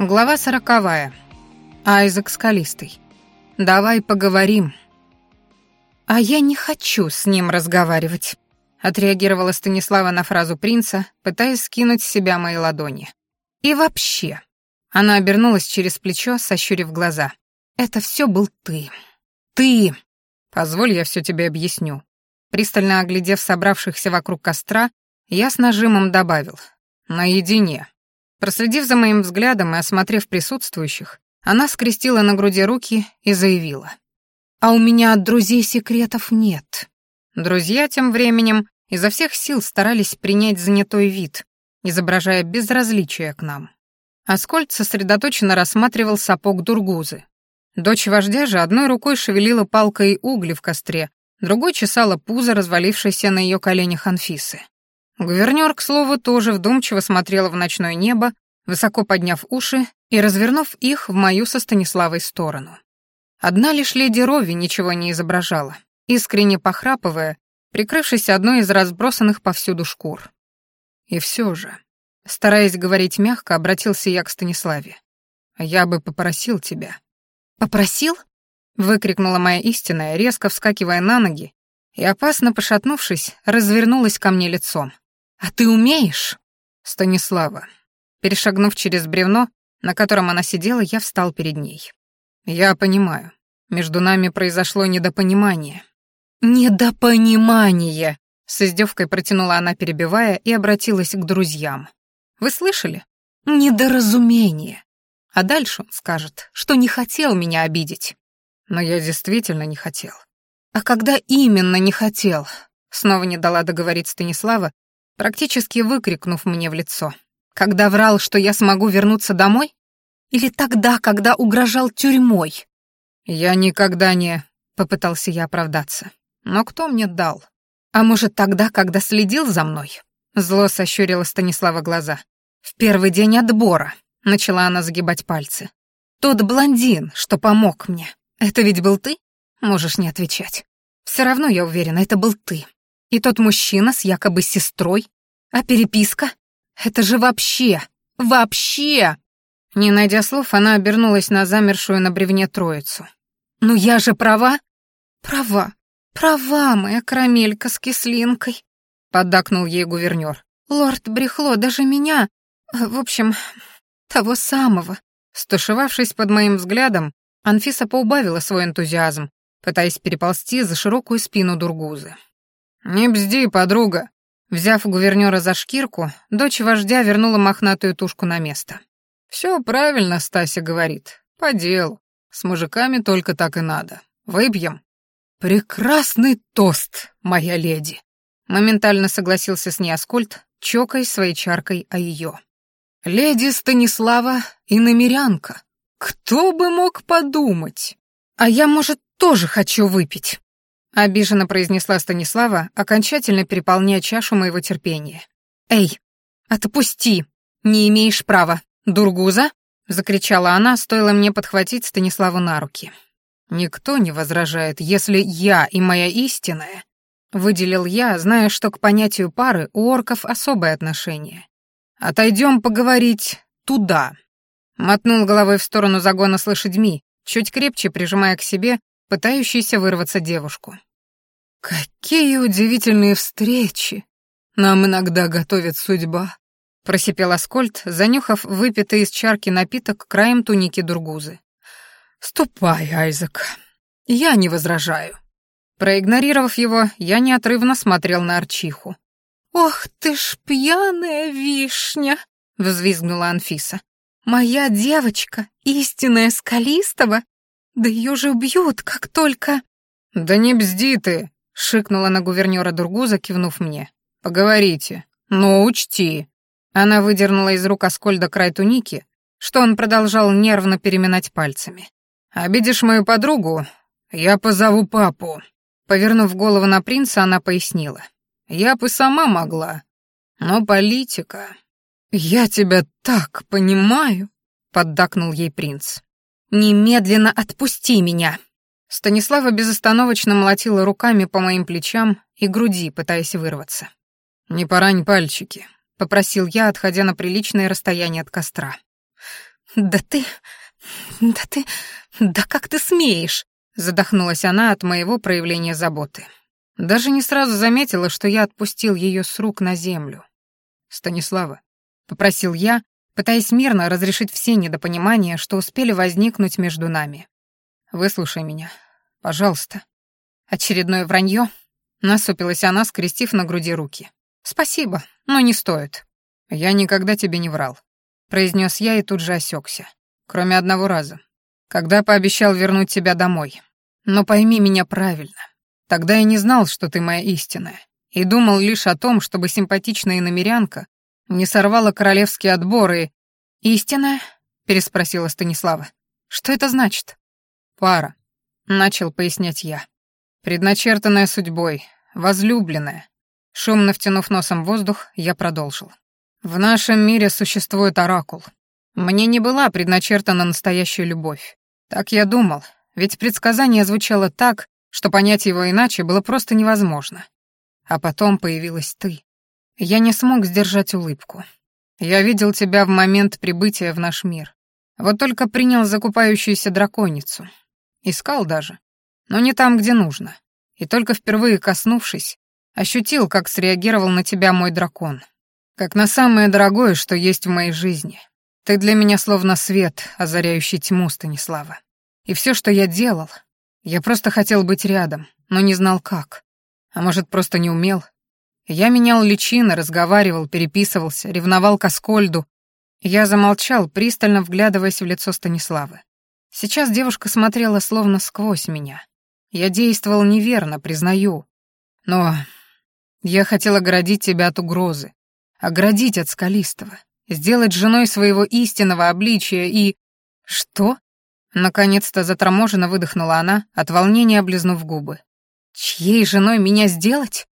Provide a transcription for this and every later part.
Глава сороковая. Айзек Скалистый. «Давай поговорим». «А я не хочу с ним разговаривать», — отреагировала Станислава на фразу принца, пытаясь скинуть с себя мои ладони. «И вообще...» Она обернулась через плечо, сощурив глаза. «Это все был ты. Ты!» «Позволь, я все тебе объясню». Пристально оглядев собравшихся вокруг костра, я с нажимом добавил. «Наедине». Проследив за моим взглядом и осмотрев присутствующих, она скрестила на груди руки и заявила. «А у меня от друзей секретов нет». Друзья тем временем изо всех сил старались принять занятой вид, изображая безразличие к нам. Аскольд сосредоточенно рассматривал сапог Дургузы. Дочь вождя же одной рукой шевелила палкой угли в костре, другой чесала пузо, развалившейся на ее коленях Анфисы. Гувернёр, к слову, тоже вдумчиво смотрела в ночное небо, высоко подняв уши и развернув их в мою со Станиславой сторону. Одна лишь леди Рови ничего не изображала, искренне похрапывая, прикрывшись одной из разбросанных повсюду шкур. И все же, стараясь говорить мягко, обратился я к Станиславе. «Я бы попросил тебя». «Попросил?» — выкрикнула моя истинная, резко вскакивая на ноги и, опасно пошатнувшись, развернулась ко мне лицом. «А ты умеешь?» «Станислава». Перешагнув через бревно, на котором она сидела, я встал перед ней. «Я понимаю. Между нами произошло недопонимание». «Недопонимание!» — с издевкой протянула она, перебивая, и обратилась к друзьям. «Вы слышали? Недоразумение. А дальше он скажет, что не хотел меня обидеть. Но я действительно не хотел. А когда именно не хотел?» Снова не дала договорить Станислава, практически выкрикнув мне в лицо. Когда врал, что я смогу вернуться домой? Или тогда, когда угрожал тюрьмой? Я никогда не... Попытался я оправдаться. Но кто мне дал? А может, тогда, когда следил за мной? Зло сощурила Станислава глаза. В первый день отбора начала она загибать пальцы. Тот блондин, что помог мне. Это ведь был ты? Можешь не отвечать. Все равно я уверена, это был ты. И тот мужчина с якобы сестрой. А переписка? Это же вообще, вообще!» Не найдя слов, она обернулась на замершую на бревне троицу. «Ну я же права?» «Права, права, моя карамелька с кислинкой», — поддакнул ей гувернёр. «Лорд Брехло даже меня, в общем, того самого». Стушевавшись под моим взглядом, Анфиса поубавила свой энтузиазм, пытаясь переползти за широкую спину Дургузы. «Не бзди, подруга!» Взяв гувернера за шкирку, дочь вождя вернула мохнатую тушку на место. «Все правильно, Стася говорит. По делу. С мужиками только так и надо. Выпьем». «Прекрасный тост, моя леди!» Моментально согласился с ней Аскольд, чокаясь своей чаркой о ее. «Леди Станислава и намерянка. Кто бы мог подумать? А я, может, тоже хочу выпить?» Обиженно произнесла Станислава, окончательно переполняя чашу моего терпения. «Эй, отпусти! Не имеешь права! Дургуза!» — закричала она, стоило мне подхватить Станиславу на руки. «Никто не возражает, если я и моя истинная...» Выделил я, зная, что к понятию пары у орков особое отношение. «Отойдем поговорить туда». Мотнул головой в сторону загона с лошадьми, чуть крепче прижимая к себе пытающуюся вырваться девушку. «Какие удивительные встречи! Нам иногда готовит судьба!» — просипел Аскольд, занюхав выпитый из чарки напиток краем туники Дургузы. «Ступай, Айзек, я не возражаю». Проигнорировав его, я неотрывно смотрел на Арчиху. «Ох ты ж пьяная вишня!» — взвизгнула Анфиса. «Моя девочка, истинная Скалистого, да ее же убьют, как только...» «Да не бзди ты!» — шикнула на гувернера Дургуза, кивнув мне. «Поговорите. Но учти». Она выдернула из рук Аскольда край туники, что он продолжал нервно переминать пальцами. «Обидишь мою подругу? Я позову папу». Повернув голову на принца, она пояснила. «Я бы сама могла, но политика...» «Я тебя так понимаю», — поддакнул ей принц. «Немедленно отпусти меня!» Станислава безостановочно молотила руками по моим плечам и груди, пытаясь вырваться. «Не порань пальчики», — попросил я, отходя на приличное расстояние от костра. «Да ты... да ты... да как ты смеешь?» Задохнулась она от моего проявления заботы. Даже не сразу заметила, что я отпустил ее с рук на землю. «Станислава», — попросил я, пытаясь мирно разрешить все недопонимания, что успели возникнуть между нами. «Выслушай меня, пожалуйста». Очередное вранье. Насупилась она, скрестив на груди руки. «Спасибо, но не стоит». «Я никогда тебе не врал», — произнес я и тут же осекся. Кроме одного раза. Когда пообещал вернуть тебя домой. Но пойми меня правильно. Тогда я не знал, что ты моя истинная, и думал лишь о том, чтобы симпатичная иномерянка не сорвала королевские отборы и... «Истинная?» — переспросила Станислава. «Что это значит?» «Пара», — начал пояснять я. «Предначертанная судьбой, возлюбленная». Шумно втянув носом воздух, я продолжил. «В нашем мире существует оракул. Мне не была предначертана настоящая любовь. Так я думал, ведь предсказание звучало так, что понять его иначе было просто невозможно. А потом появилась ты. Я не смог сдержать улыбку. Я видел тебя в момент прибытия в наш мир. Вот только принял закупающуюся драконицу. Искал даже. Но не там, где нужно. И только впервые коснувшись, ощутил, как среагировал на тебя мой дракон. Как на самое дорогое, что есть в моей жизни. Ты для меня словно свет, озаряющий тьму, Станислава. И все, что я делал, я просто хотел быть рядом, но не знал как. А может, просто не умел. Я менял личины, разговаривал, переписывался, ревновал к Аскольду. Я замолчал, пристально вглядываясь в лицо Станиславы. Сейчас девушка смотрела словно сквозь меня. Я действовал неверно, признаю. Но я хотел оградить тебя от угрозы, оградить от Скалистого, сделать женой своего истинного обличия и... Что? Наконец-то заторможенно выдохнула она, от волнения облизнув губы. «Чьей женой меня сделать?»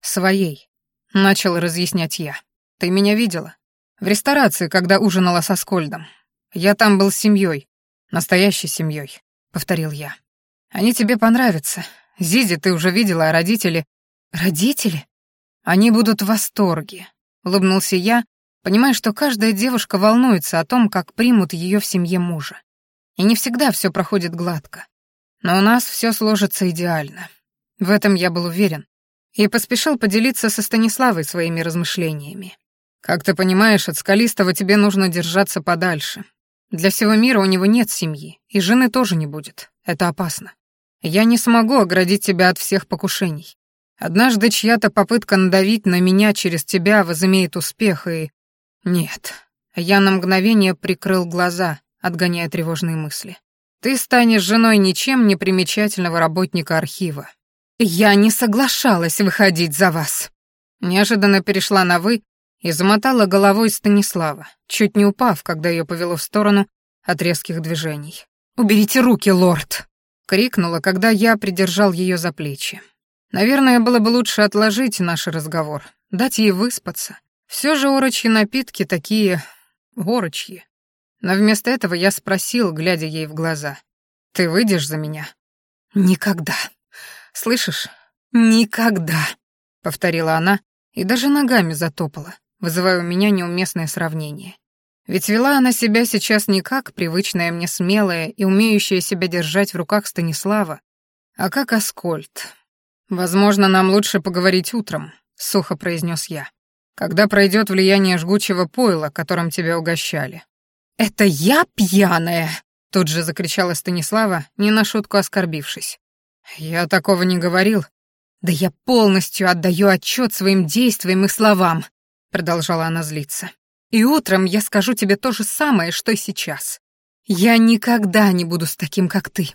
«Своей», — начал разъяснять я. «Ты меня видела? В ресторации, когда ужинала со Скольдом. Я там был с семьей, настоящей семьей», — повторил я. «Они тебе понравятся. Зизи ты уже видела, а родители...» «Родители?» «Они будут в восторге», — улыбнулся я, понимая, что каждая девушка волнуется о том, как примут ее в семье мужа. И не всегда все проходит гладко. Но у нас все сложится идеально. В этом я был уверен. И поспешил поделиться со Станиславой своими размышлениями. «Как ты понимаешь, от Скалистого тебе нужно держаться подальше. Для всего мира у него нет семьи, и жены тоже не будет. Это опасно. Я не смогу оградить тебя от всех покушений. Однажды чья-то попытка надавить на меня через тебя возымеет успех, и нет. Я на мгновение прикрыл глаза, отгоняя тревожные мысли. Ты станешь женой ничем не примечательного работника архива. Я не соглашалась выходить за вас. Неожиданно перешла на «вы» и замотала головой Станислава, чуть не упав, когда ее повело в сторону от резких движений. «Уберите руки, лорд!» — крикнула, когда я придержал ее за плечи. Наверное, было бы лучше отложить наш разговор, дать ей выспаться, все же орочьи напитки такие... орочьи. Но вместо этого я спросил, глядя ей в глаза. «Ты выйдешь за меня?» «Никогда. Слышишь? Никогда!» — повторила она и даже ногами затопала, вызывая у меня неуместное сравнение. Ведь вела она себя сейчас не как привычная мне смелая и умеющая себя держать в руках Станислава, а как Аскольд. «Возможно, нам лучше поговорить утром», — сухо произнес я когда пройдет влияние жгучего пойла, которым тебя угощали». «Это я пьяная!» — тут же закричала Станислава, не на шутку оскорбившись. «Я такого не говорил». «Да я полностью отдаю отчет своим действиям и словам», — продолжала она злиться. «И утром я скажу тебе то же самое, что и сейчас. Я никогда не буду с таким, как ты.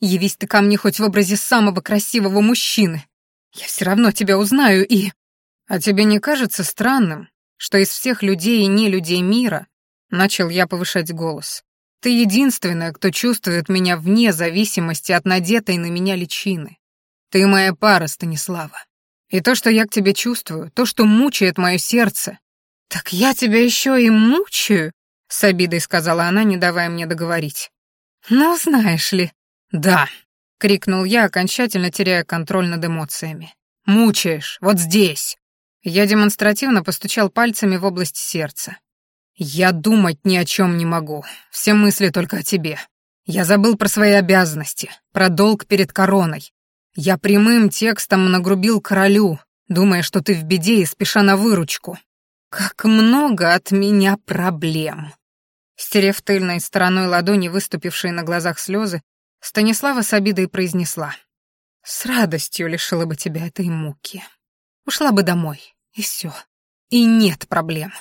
Явись ты ко мне хоть в образе самого красивого мужчины. Я все равно тебя узнаю и...» «А тебе не кажется странным, что из всех людей и не людей мира, начал я повышать голос, ты единственная, кто чувствует меня вне зависимости от надетой на меня личины. Ты моя пара, Станислава. И то, что я к тебе чувствую, то, что мучает мое сердце. Так я тебя еще и мучаю, с обидой сказала она, не давая мне договорить. Ну, знаешь ли. Да, крикнул я, окончательно теряя контроль над эмоциями. Мучаешь, вот здесь. Я демонстративно постучал пальцами в область сердца. Я думать ни о чем не могу. Все мысли только о тебе. Я забыл про свои обязанности, про долг перед короной. Я прямым текстом нагрубил королю, думая, что ты в беде и спеша на выручку. Как много от меня проблем. Стерев тыльной стороной ладони выступившие на глазах слезы, Станислава с обидой произнесла. «С радостью лишила бы тебя этой муки. Ушла бы домой, и все. И нет проблем».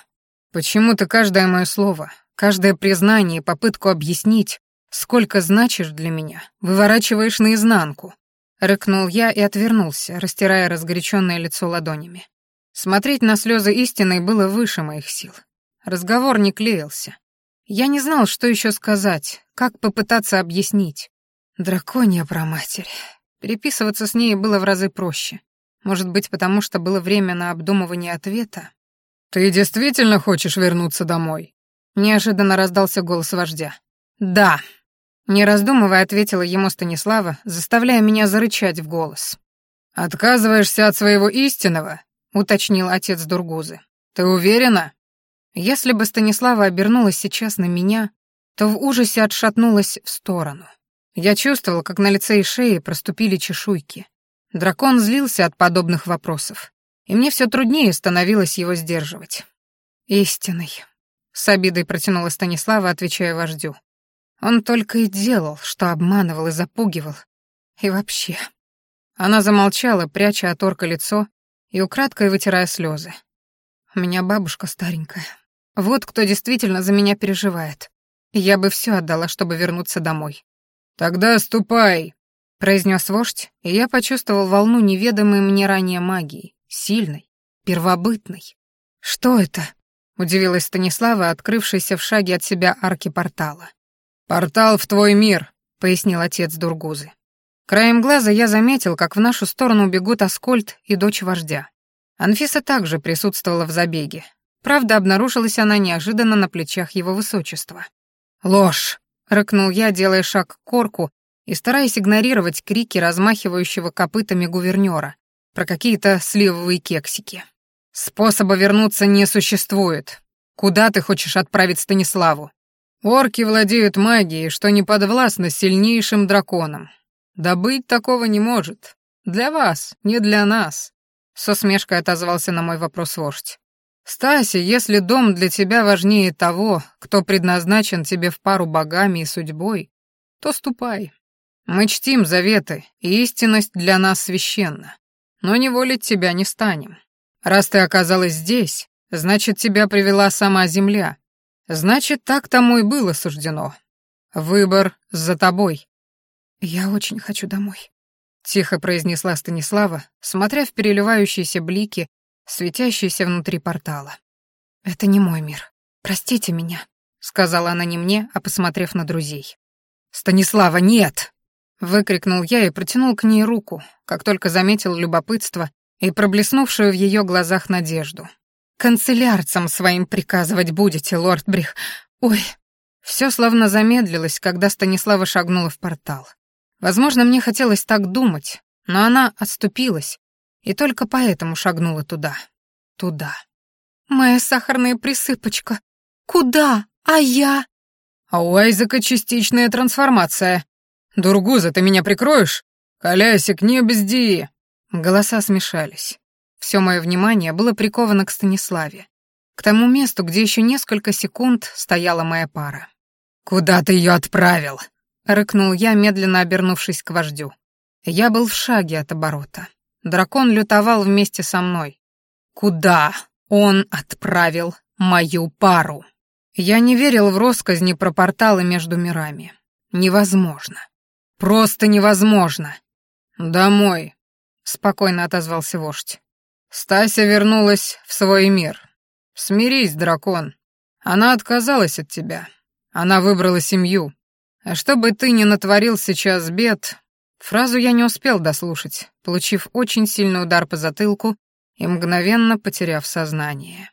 «Почему-то каждое мое слово, каждое признание и попытку объяснить, сколько значишь для меня, выворачиваешь наизнанку», — рыкнул я и отвернулся, растирая разгоряченное лицо ладонями. Смотреть на слезы истины было выше моих сил. Разговор не клеился. Я не знал, что еще сказать, как попытаться объяснить. Драконья проматерь. Переписываться с ней было в разы проще. Может быть, потому что было время на обдумывание ответа? «Ты действительно хочешь вернуться домой?» Неожиданно раздался голос вождя. «Да», — не раздумывая ответила ему Станислава, заставляя меня зарычать в голос. «Отказываешься от своего истинного?» — уточнил отец Дургузы. «Ты уверена?» Если бы Станислава обернулась сейчас на меня, то в ужасе отшатнулась в сторону. Я чувствовал, как на лице и шее проступили чешуйки. Дракон злился от подобных вопросов, и мне все труднее становилось его сдерживать. «Истинный», — с обидой протянула Станислава, отвечая вождю. «Он только и делал, что обманывал и запугивал. И вообще...» Она замолчала, пряча от орка лицо и украдкой вытирая слезы. «У меня бабушка старенькая. Вот кто действительно за меня переживает. Я бы все отдала, чтобы вернуться домой. «Тогда ступай», — произнес вождь, и я почувствовал волну неведомой мне ранее магии, сильной, первобытной. «Что это?» — удивилась Станислава, открывшаяся в шаге от себя арки портала. «Портал в твой мир», — пояснил отец Дургузы. Краем глаза я заметил, как в нашу сторону бегут Аскольд и дочь вождя. Анфиса также присутствовала в забеге. Правда, обнаружилась она неожиданно на плечах его высочества. «Ложь!» — рыкнул я, делая шаг к корку и стараясь игнорировать крики размахивающего копытами гувернера про какие-то сливовые кексики. «Способа вернуться не существует. Куда ты хочешь отправить Станиславу? Орки владеют магией, что не подвластно сильнейшим драконам. Добыть такого не может. Для вас, не для нас», — с усмешкой отозвался на мой вопрос вождь. «Стаси, если дом для тебя важнее того, кто предназначен тебе в пару богами и судьбой, то ступай. Мы чтим заветы, и истинность для нас священна. Но не волить тебя не станем. Раз ты оказалась здесь, значит, тебя привела сама земля. Значит, так тому и было суждено. Выбор за тобой». «Я очень хочу домой», — тихо произнесла Станислава, смотря в переливающиеся блики светящийся внутри портала. «Это не мой мир. Простите меня», — сказала она не мне, а посмотрев на друзей. «Станислава, нет!» — выкрикнул я и протянул к ней руку, как только заметил любопытство и проблеснувшую в ее глазах надежду. «Канцелярцам своим приказывать будете, лорд Брих. Ой!» Все словно замедлилось, когда Станислава шагнула в портал. Возможно, мне хотелось так думать, но она отступилась, и только поэтому шагнула туда. Туда. «Моя сахарная присыпочка! Куда? А я?» «А у Айзека частичная трансформация. Дургуза, ты меня прикроешь? Колясик, не бзди!» Голоса смешались. Все мое внимание было приковано к Станиславе, к тому месту, где еще несколько секунд стояла моя пара. «Куда ты ее отправил?» — рыкнул я, медленно обернувшись к вождю. Я был в шаге от оборота. Дракон лютовал вместе со мной. Куда он отправил мою пару? Я не верил в росказни про порталы между мирами. Невозможно. Просто невозможно. Домой, спокойно отозвался вождь. Стася вернулась в свой мир. Смирись, дракон. Она отказалась от тебя. Она выбрала семью. А чтобы ты не натворил сейчас бед, Фразу я не успел дослушать, получив очень сильный удар по затылку и мгновенно потеряв сознание.